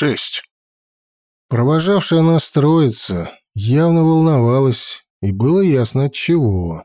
шесть. Провожавшая нас троица явно волновалась, и было ясно от чего.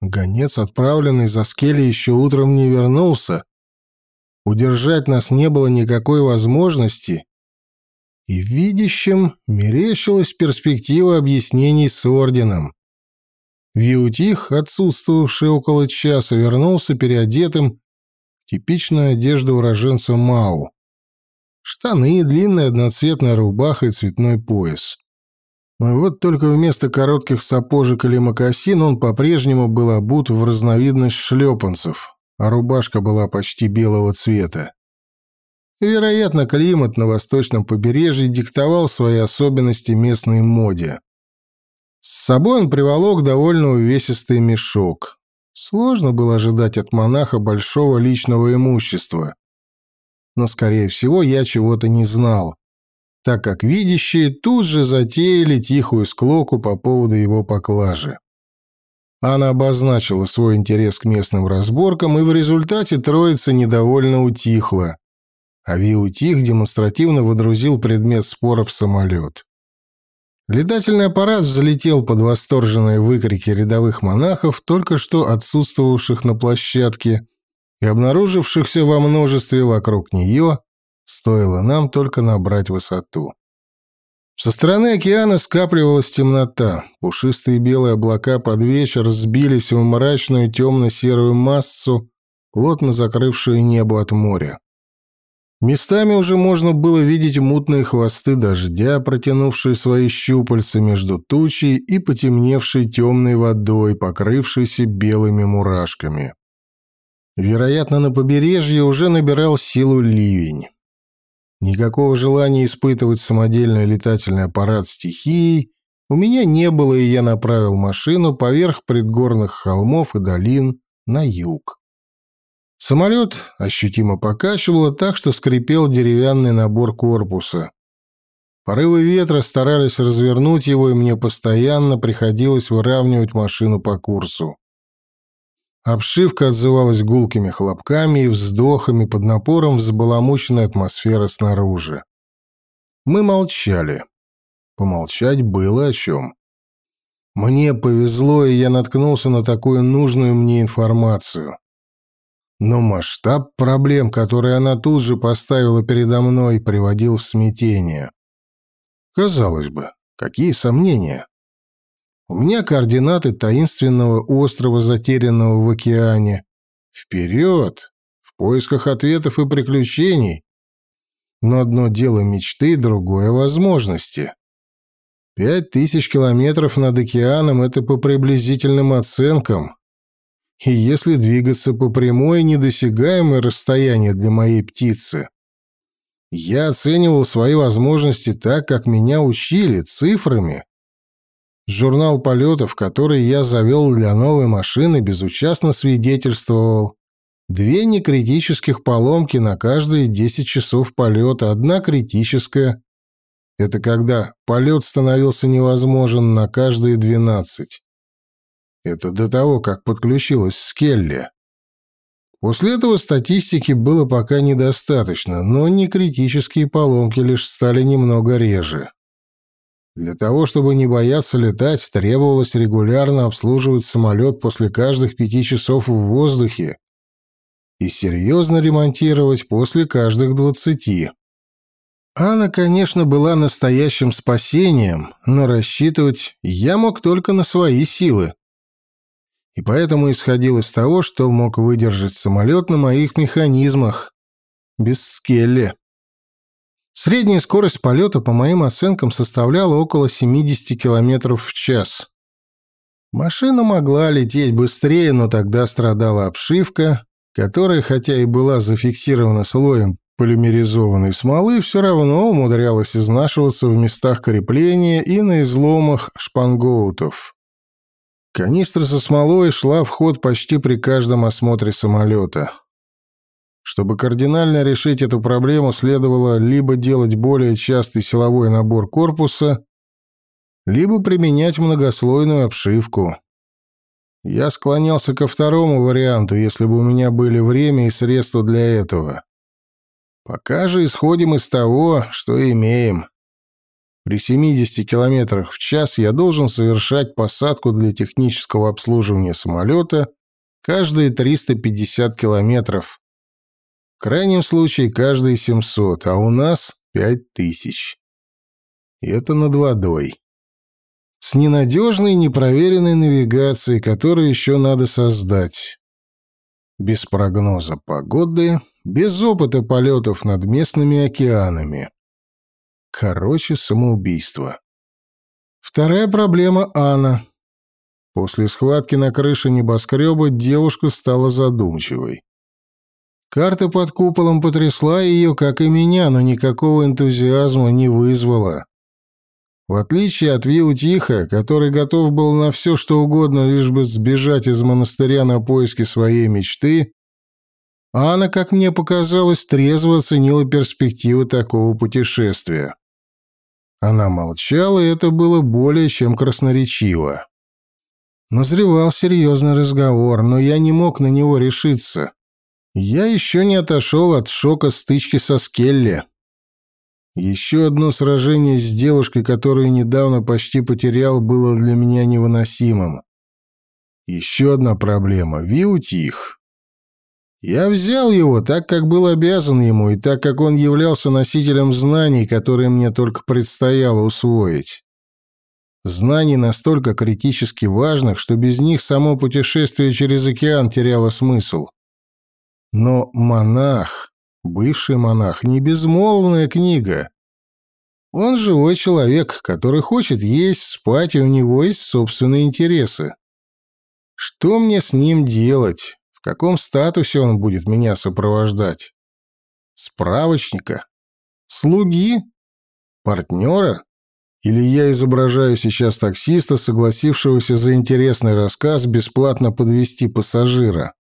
Гонец, отправленный за Скелли, еще утром не вернулся. Удержать нас не было никакой возможности, и видящим мерещилась перспектива объяснений с орденом. Виутих, отсутствовавший около часа, вернулся переодетым в типичную одежду уроженца Мау. Штаны, длинная одноцветная рубаха и цветной пояс. Но вот только вместо коротких сапожек или мокасин он по-прежнему был обут в разновидность шлепанцев, а рубашка была почти белого цвета. Вероятно, климат на восточном побережье диктовал свои особенности местной моде. С собой он приволок довольно увесистый мешок. Сложно было ожидать от монаха большого личного имущества. Но, скорее всего, я чего-то не знал, так как видящие тут же затеяли тихую склоку по поводу его поклажи. Она обозначила свой интерес к местным разборкам, и в результате троица недовольно утихла, а Виутих демонстративно водрузил предмет спора в самолет. Летательный аппарат взлетел под восторженные выкрики рядовых монахов, только что отсутствовавших на площадке и обнаружившихся во множестве вокруг нее, стоило нам только набрать высоту. Со стороны океана скапливалась темнота. Пушистые белые облака под вечер сбились в мрачную темно-серую массу, плотно закрывшую небо от моря. Местами уже можно было видеть мутные хвосты дождя, протянувшие свои щупальца между тучей и потемневшей темной водой, покрывшейся белыми мурашками. Вероятно, на побережье уже набирал силу ливень. Никакого желания испытывать самодельный летательный аппарат стихией у меня не было, и я направил машину поверх предгорных холмов и долин на юг. Самолет ощутимо покачивало так, что скрипел деревянный набор корпуса. Порывы ветра старались развернуть его, и мне постоянно приходилось выравнивать машину по курсу. Обшивка отзывалась гулкими хлопками и вздохами под напором взбаламученной атмосферы снаружи. Мы молчали. Помолчать было о чем. Мне повезло, и я наткнулся на такую нужную мне информацию. Но масштаб проблем, которые она тут же поставила передо мной, приводил в смятение. Казалось бы, какие сомнения? У меня координаты таинственного острова, затерянного в океане. Вперед! В поисках ответов и приключений. Но одно дело мечты, другое — возможности. Пять тысяч километров над океаном — это по приблизительным оценкам. И если двигаться по прямой, недосягаемое расстояние для моей птицы, я оценивал свои возможности так, как меня учили, цифрами. Журнал полетов, который я завел для новой машины, безучастно свидетельствовал. Две некритических поломки на каждые 10 часов полета, одна критическая. Это когда полет становился невозможен на каждые 12. Это до того, как подключилась Скелли. После этого статистики было пока недостаточно, но не критические поломки лишь стали немного реже. Для того, чтобы не бояться летать, требовалось регулярно обслуживать самолет после каждых пяти часов в воздухе и серьезно ремонтировать после каждых двадцати. Анна, конечно, была настоящим спасением, но рассчитывать я мог только на свои силы и поэтому исходил из того, что мог выдержать самолет на моих механизмах, без скелли. Средняя скорость полета, по моим оценкам, составляла около 70 км в час. Машина могла лететь быстрее, но тогда страдала обшивка, которая, хотя и была зафиксирована слоем полимеризованной смолы, все равно умудрялась изнашиваться в местах крепления и на изломах шпангоутов. Канистра со смолой шла в ход почти при каждом осмотре самолета. Чтобы кардинально решить эту проблему, следовало либо делать более частый силовой набор корпуса, либо применять многослойную обшивку. Я склонялся ко второму варианту, если бы у меня были время и средства для этого. Пока же исходим из того, что имеем. При 70 км в час я должен совершать посадку для технического обслуживания самолета каждые 350 километров. Крайнем случае каждые 700, а у нас 5000. И это над водой. С ненадежной, непроверенной навигацией, которую еще надо создать. Без прогноза погоды, без опыта полетов над местными океанами. Короче, самоубийство. Вторая проблема Анна. После схватки на крыше небоскреба девушка стала задумчивой. Карта под куполом потрясла ее, как и меня, но никакого энтузиазма не вызвала. В отличие от Виутиха, который готов был на все, что угодно, лишь бы сбежать из монастыря на поиски своей мечты, Анна, как мне показалось, трезво оценила перспективы такого путешествия. Она молчала, и это было более чем красноречиво. Назревал серьезный разговор, но я не мог на него решиться. Я еще не отошел от шока стычки со Скелли. Еще одно сражение с девушкой, которую недавно почти потерял, было для меня невыносимым. Еще одна проблема — Виутих. Я взял его так, как был обязан ему, и так, как он являлся носителем знаний, которые мне только предстояло усвоить. Знаний настолько критически важных, что без них само путешествие через океан теряло смысл. Но монах, бывший монах, не безмолвная книга. Он живой человек, который хочет есть, спать, и у него есть собственные интересы. Что мне с ним делать? В каком статусе он будет меня сопровождать? Справочника? Слуги? Партнера? Или я изображаю сейчас таксиста, согласившегося за интересный рассказ бесплатно подвести пассажира?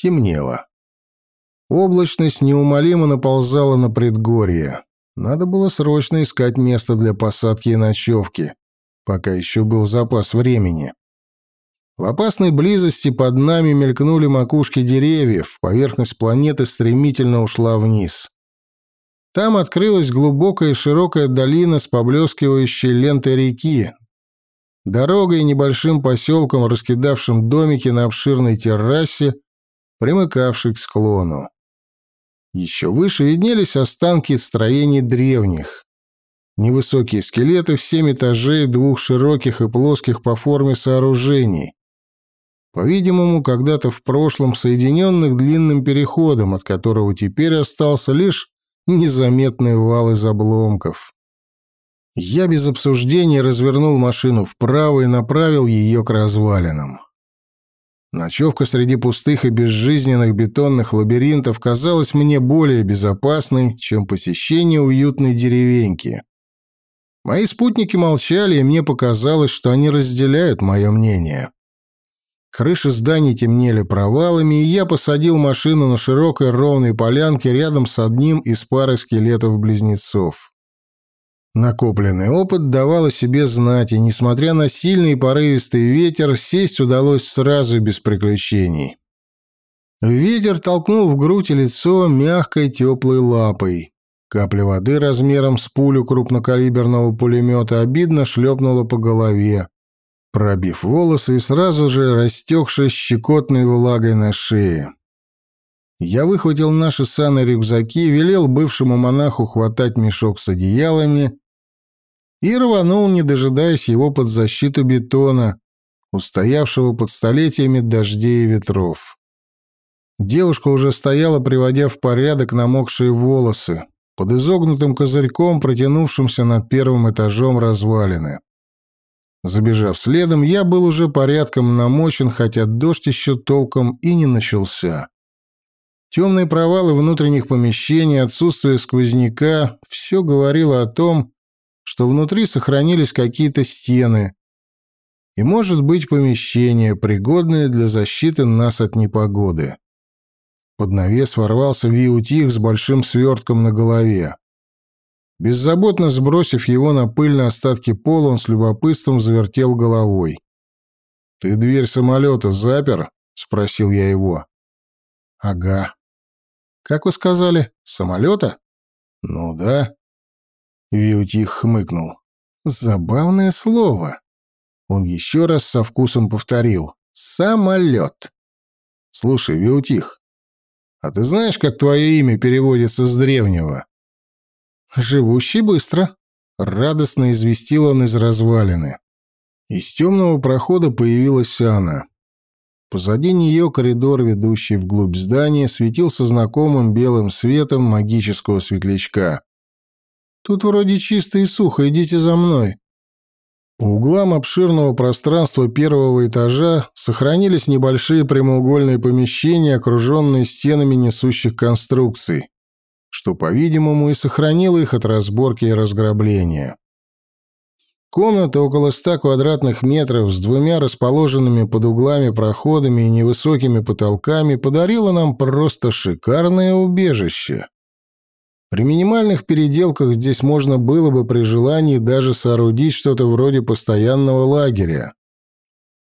Темнело. Облачность неумолимо наползала на предгорье. Надо было срочно искать место для посадки и ночевки, пока еще был запас времени. В опасной близости под нами мелькнули макушки деревьев, поверхность планеты стремительно ушла вниз. Там открылась глубокая и широкая долина с поблескивающей лентой реки, дорогой и небольшим поселком, раскидавшим домики на обширной террасе, примыкавшей к склону. Еще выше виднелись останки строений древних. Невысокие скелеты в семь этажей двух широких и плоских по форме сооружений, по-видимому, когда-то в прошлом соединенных длинным переходом, от которого теперь остался лишь незаметный вал из обломков. Я без обсуждения развернул машину вправо и направил ее к развалинам. Ночевка среди пустых и безжизненных бетонных лабиринтов казалась мне более безопасной, чем посещение уютной деревеньки. Мои спутники молчали, и мне показалось, что они разделяют мое мнение. Крыши зданий темнели провалами, и я посадил машину на широкой ровной полянке рядом с одним из пары скелетов-близнецов. Накопленный опыт давал о себе знать, и, несмотря на сильный порывистый ветер, сесть удалось сразу и без приключений. Ветер толкнул в грудь и лицо мягкой теплой лапой. Капля воды размером с пулю крупнокалиберного пулемета обидно шлепнула по голове пробив волосы и сразу же растекшись щекотной влагой на шее. Я выхватил наши саны рюкзаки, велел бывшему монаху хватать мешок с одеялами и рванул, не дожидаясь его под защиту бетона, устоявшего под столетиями дождей и ветров. Девушка уже стояла, приводя в порядок намокшие волосы, под изогнутым козырьком, протянувшимся над первым этажом развалины. Забежав следом, я был уже порядком намочен, хотя дождь еще толком и не начался. Темные провалы внутренних помещений, отсутствие сквозняка — все говорило о том, что внутри сохранились какие-то стены и, может быть, помещение, пригодное для защиты нас от непогоды. Под навес ворвался Виутих с большим свертком на голове. Беззаботно сбросив его на пыльные остатки пола, он с любопытством завертел головой. «Ты дверь самолета запер?» — спросил я его. «Ага». Как вы сказали, самолета? Ну да. Виутих хмыкнул. Забавное слово. Он еще раз со вкусом повторил. Самолет. Слушай, Виутих, а ты знаешь, как твое имя переводится с древнего? Живущий быстро. Радостно известил он из развалины. Из темного прохода появилась Анна. Позади нее коридор, ведущий вглубь здания, светился знакомым белым светом магического светлячка. «Тут вроде чисто и сухо, идите за мной». По углам обширного пространства первого этажа сохранились небольшие прямоугольные помещения, окруженные стенами несущих конструкций, что, по-видимому, и сохранило их от разборки и разграбления. Комната около ста квадратных метров с двумя расположенными под углами проходами и невысокими потолками подарила нам просто шикарное убежище. При минимальных переделках здесь можно было бы при желании даже соорудить что-то вроде постоянного лагеря.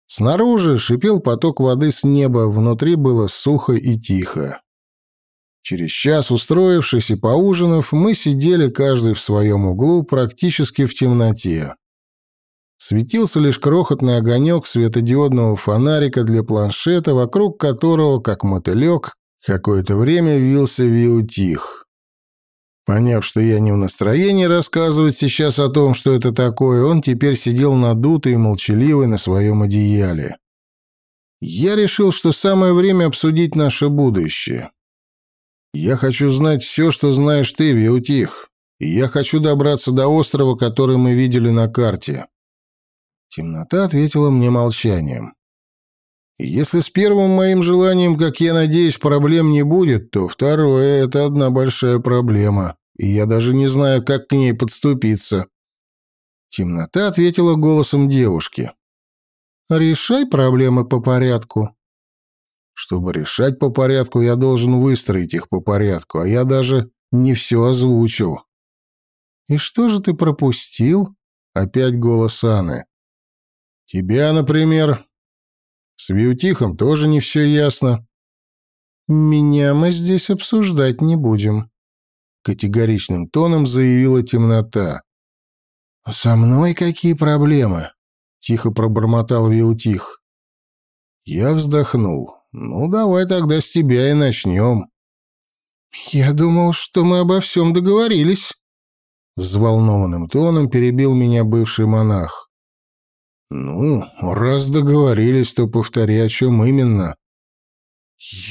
Снаружи шипел поток воды с неба, внутри было сухо и тихо. Через час, устроившись и поужинав, мы сидели каждый в своем углу практически в темноте. Светился лишь крохотный огонек светодиодного фонарика для планшета, вокруг которого, как мотылек, какое-то время вился Виутих. Поняв, что я не в настроении рассказывать сейчас о том, что это такое, он теперь сидел надутый и молчаливый на своем одеяле. Я решил, что самое время обсудить наше будущее. Я хочу знать все, что знаешь ты, Виутих, и я хочу добраться до острова, который мы видели на карте. Темнота ответила мне молчанием. Если с первым моим желанием, как я надеюсь, проблем не будет, то второе — это одна большая проблема, и я даже не знаю, как к ней подступиться. Темнота ответила голосом девушки. «Решай проблемы по порядку». Чтобы решать по порядку, я должен выстроить их по порядку, а я даже не все озвучил. «И что же ты пропустил?» Опять голос Анны. Тебя, например. С Виутихом тоже не все ясно. Меня мы здесь обсуждать не будем. Категоричным тоном заявила темнота. «А со мной какие проблемы? Тихо пробормотал Виутих. Я вздохнул. Ну, давай тогда с тебя и начнем. Я думал, что мы обо всем договорились. Взволнованным тоном перебил меня бывший монах. «Ну, раз договорились, то повтори, о чем именно».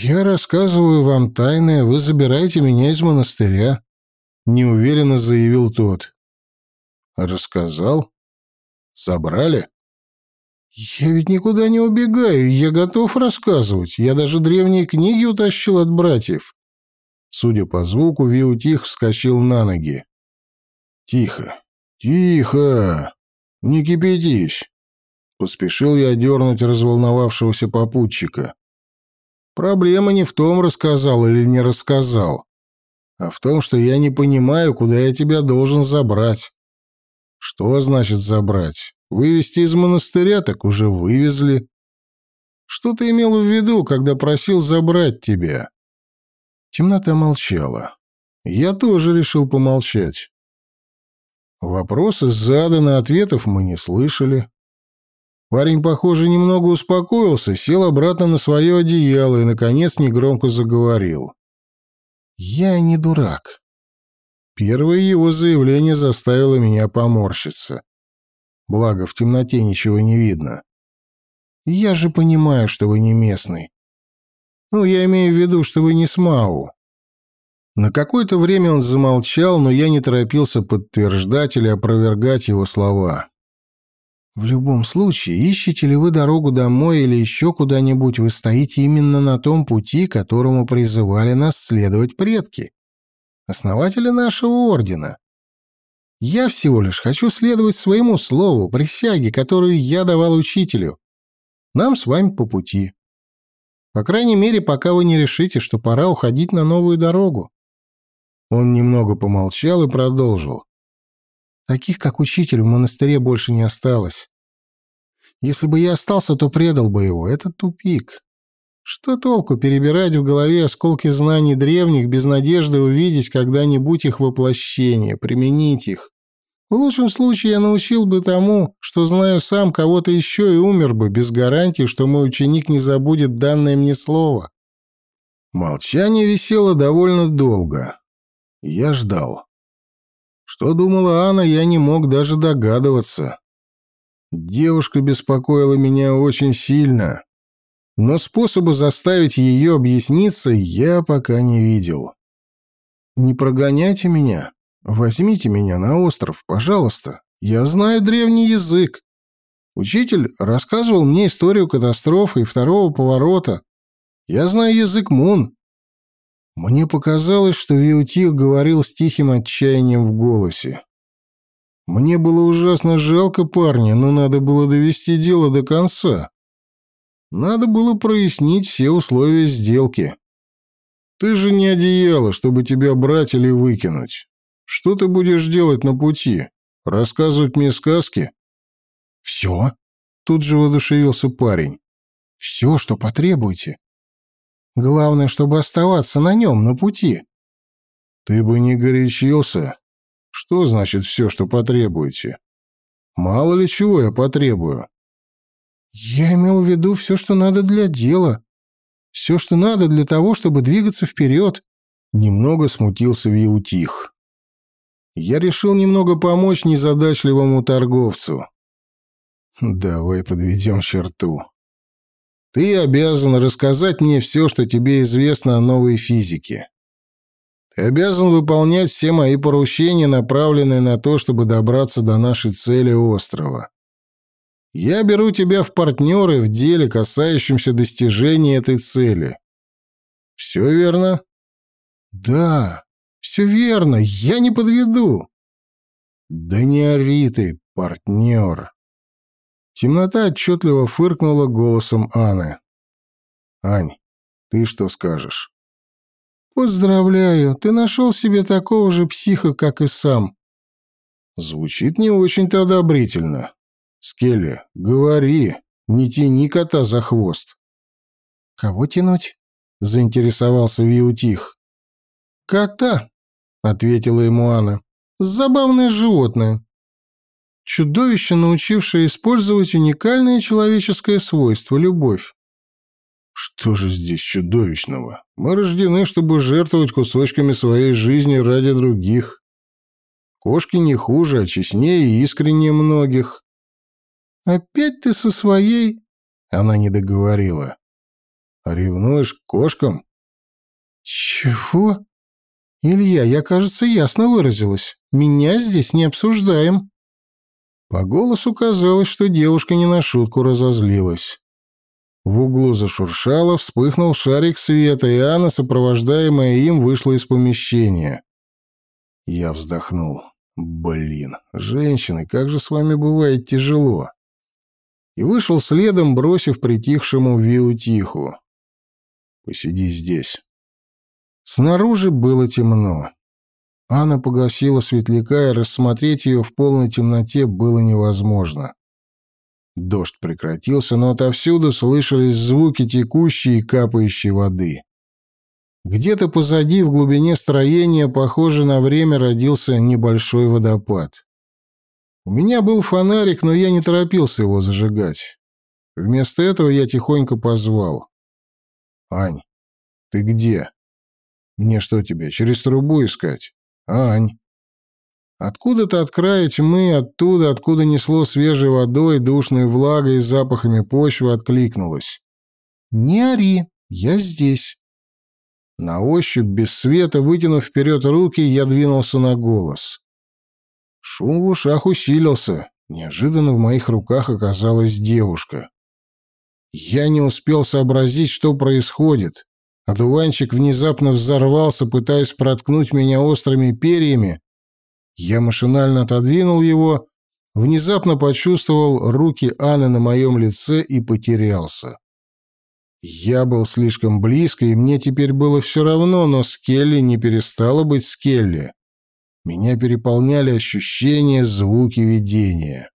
«Я рассказываю вам тайное, вы забираете меня из монастыря», — неуверенно заявил тот. «Рассказал? Забрали?» «Я ведь никуда не убегаю, я готов рассказывать. Я даже древние книги утащил от братьев». Судя по звуку, Виутих вскочил на ноги. «Тихо, тихо, не кипятись. Поспешил я дернуть разволновавшегося попутчика. Проблема не в том, рассказал или не рассказал, а в том, что я не понимаю, куда я тебя должен забрать. Что значит забрать? Вывести из монастыря, так уже вывезли. Что ты имел в виду, когда просил забрать тебя? Темнота молчала. Я тоже решил помолчать. Вопросы заданы, ответов мы не слышали. Парень, похоже, немного успокоился, сел обратно на свое одеяло и, наконец, негромко заговорил. «Я не дурак». Первое его заявление заставило меня поморщиться. Благо, в темноте ничего не видно. «Я же понимаю, что вы не местный. Ну, я имею в виду, что вы не Смау». На какое-то время он замолчал, но я не торопился подтверждать или опровергать его слова. В любом случае, ищете ли вы дорогу домой или еще куда-нибудь, вы стоите именно на том пути, которому призывали нас следовать предки, основатели нашего ордена. Я всего лишь хочу следовать своему слову, присяге, которую я давал учителю. Нам с вами по пути. По крайней мере, пока вы не решите, что пора уходить на новую дорогу. Он немного помолчал и продолжил. Таких, как учитель, в монастыре больше не осталось. Если бы я остался, то предал бы его. Это тупик. Что толку перебирать в голове осколки знаний древних без надежды увидеть когда-нибудь их воплощение, применить их? В лучшем случае я научил бы тому, что знаю сам кого-то еще и умер бы, без гарантии, что мой ученик не забудет данное мне слово. Молчание висело довольно долго. Я ждал. Что думала Анна, я не мог даже догадываться. Девушка беспокоила меня очень сильно но способа заставить ее объясниться я пока не видел. «Не прогоняйте меня. Возьмите меня на остров, пожалуйста. Я знаю древний язык. Учитель рассказывал мне историю катастрофы и второго поворота. Я знаю язык Мун». Мне показалось, что Виутих говорил с тихим отчаянием в голосе. Мне было ужасно жалко парня, но надо было довести дело до конца. Надо было прояснить все условия сделки. Ты же не одеяло, чтобы тебя брать или выкинуть. Что ты будешь делать на пути? Рассказывать мне сказки? Все. Тут же воодушевился парень. Все, что потребуете. Главное, чтобы оставаться на нем, на пути. Ты бы не горячился. Что значит все, что потребуете? Мало ли чего я потребую. «Я имел в виду все, что надо для дела. Все, что надо для того, чтобы двигаться вперед». Немного смутился Виутих. Я решил немного помочь незадачливому торговцу. «Давай подведем черту. Ты обязан рассказать мне все, что тебе известно о новой физике. Обязан выполнять все мои поручения, направленные на то, чтобы добраться до нашей цели острова. Я беру тебя в партнеры в деле, касающемся достижения этой цели. Все верно? Да, все верно, я не подведу. Да не ори ты, партнер. Темнота отчетливо фыркнула голосом Анны. Ань, ты что скажешь? Поздравляю, ты нашел себе такого же психа, как и сам. Звучит не очень-то одобрительно. «Скелли, говори, не тяни кота за хвост». «Кого тянуть?» — заинтересовался Виутих. «Кота», — ответила ему Анна. «Забавное животное. Чудовище, научившее использовать уникальное человеческое свойство — любовь. Что же здесь чудовищного? Мы рождены, чтобы жертвовать кусочками своей жизни ради других. Кошки не хуже, а честнее и искреннее многих. «Опять ты со своей...» Она не договорила. «Ревнуешь к кошкам?» «Чего?» «Илья, я, кажется, ясно выразилась. Меня здесь не обсуждаем». По голосу казалось, что девушка не на шутку разозлилась. В углу зашуршало, вспыхнул шарик света, и Анна, сопровождаемая им, вышла из помещения. Я вздохнул. «Блин, женщины, как же с вами бывает тяжело!» и вышел следом, бросив притихшему Виутиху. «Посиди здесь». Снаружи было темно. Анна погасила светляка, и рассмотреть ее в полной темноте было невозможно. Дождь прекратился, но отовсюду слышались звуки текущей и капающей воды. Где-то позади, в глубине строения, похоже на время, родился небольшой водопад. У меня был фонарик, но я не торопился его зажигать. Вместо этого я тихонько позвал. «Ань, ты где? Мне что тебе, через трубу искать? Ань!» Откуда-то от края тьмы, оттуда, откуда несло свежей водой, душной влагой и запахами почвы, откликнулась. «Не ори, я здесь». На ощупь, без света, вытянув вперед руки, я двинулся на голос. Шум в ушах усилился. Неожиданно в моих руках оказалась девушка. Я не успел сообразить, что происходит. Одуванчик внезапно взорвался, пытаясь проткнуть меня острыми перьями. Я машинально отодвинул его, внезапно почувствовал руки Анны на моем лице и потерялся. Я был слишком близко, и мне теперь было все равно, но Скелли не перестала быть Скелли. Меня переполняли ощущения, звуки видения.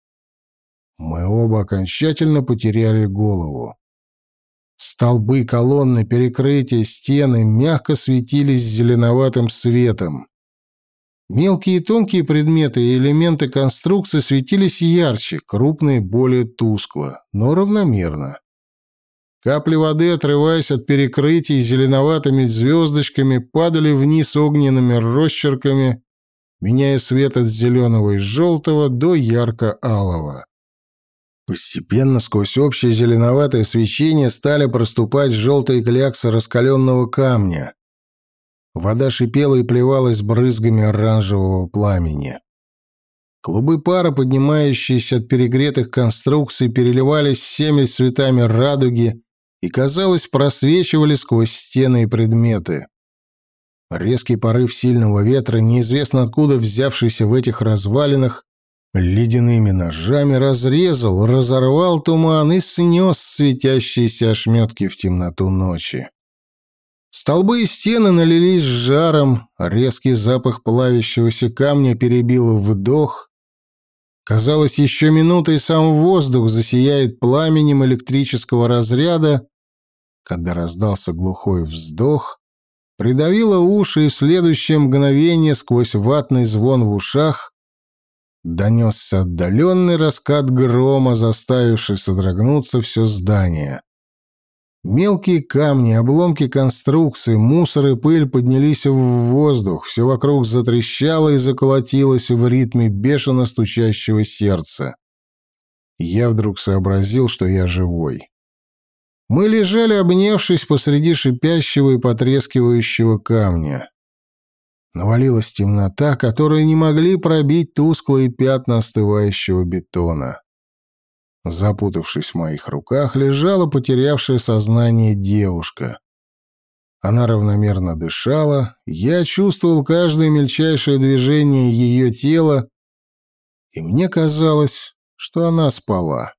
Мы оба окончательно потеряли голову. Столбы, колонны, перекрытия, стены мягко светились зеленоватым светом. Мелкие и тонкие предметы и элементы конструкции светились ярче, крупные более тускло, но равномерно. Капли воды, отрываясь от перекрытий зеленоватыми звездочками, падали вниз огненными росчерками, меняя свет от зеленого и желтого до ярко-алого. Постепенно сквозь общее зеленоватое свечение стали проступать желтые кляксы раскаленного камня. Вода шипела и плевалась брызгами оранжевого пламени. Клубы пара, поднимающиеся от перегретых конструкций, переливались всеми цветами радуги и, казалось, просвечивали сквозь стены и предметы. Резкий порыв сильного ветра, неизвестно откуда взявшийся в этих развалинах, ледяными ножами разрезал, разорвал туман и снес светящиеся ошметки в темноту ночи. Столбы и стены налились жаром, резкий запах плавящегося камня перебил вдох. Казалось, еще минута и сам воздух засияет пламенем электрического разряда, когда раздался глухой вздох, придавило уши, и в следующее мгновение сквозь ватный звон в ушах донесся отдаленный раскат грома, заставивший содрогнуться все здание. Мелкие камни, обломки конструкции, мусор и пыль поднялись в воздух, все вокруг затрещало и заколотилось в ритме бешено стучащего сердца. Я вдруг сообразил, что я живой. Мы лежали, обнявшись посреди шипящего и потрескивающего камня. Навалилась темнота, которую не могли пробить тусклые пятна остывающего бетона. Запутавшись в моих руках, лежала потерявшая сознание девушка. Она равномерно дышала, я чувствовал каждое мельчайшее движение ее тела, и мне казалось, что она спала.